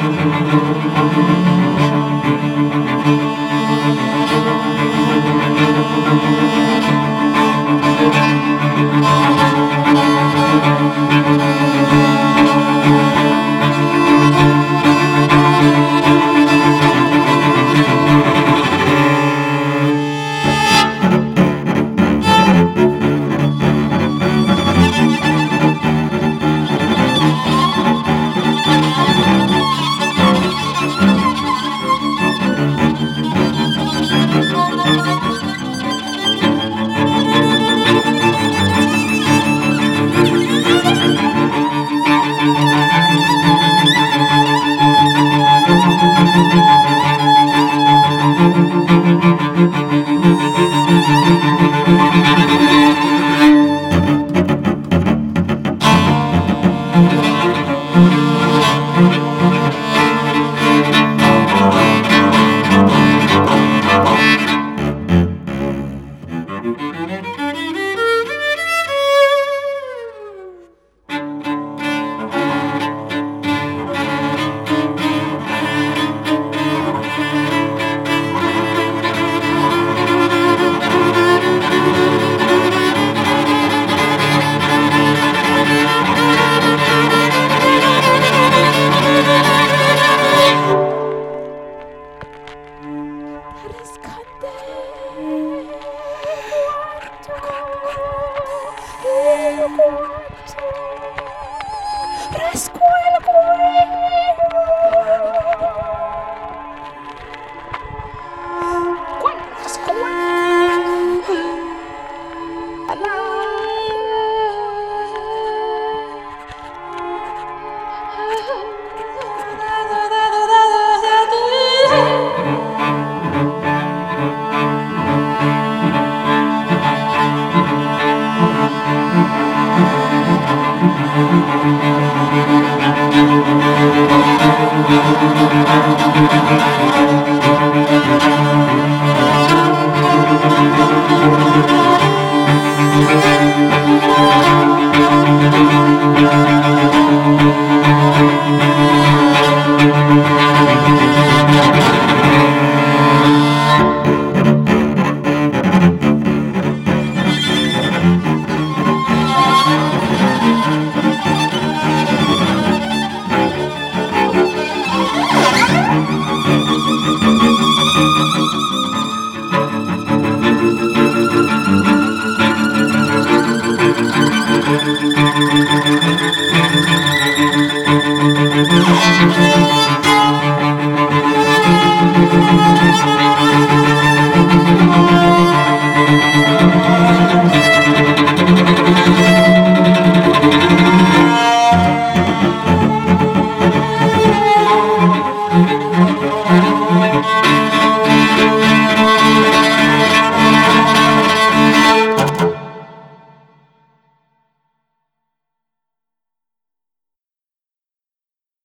うん。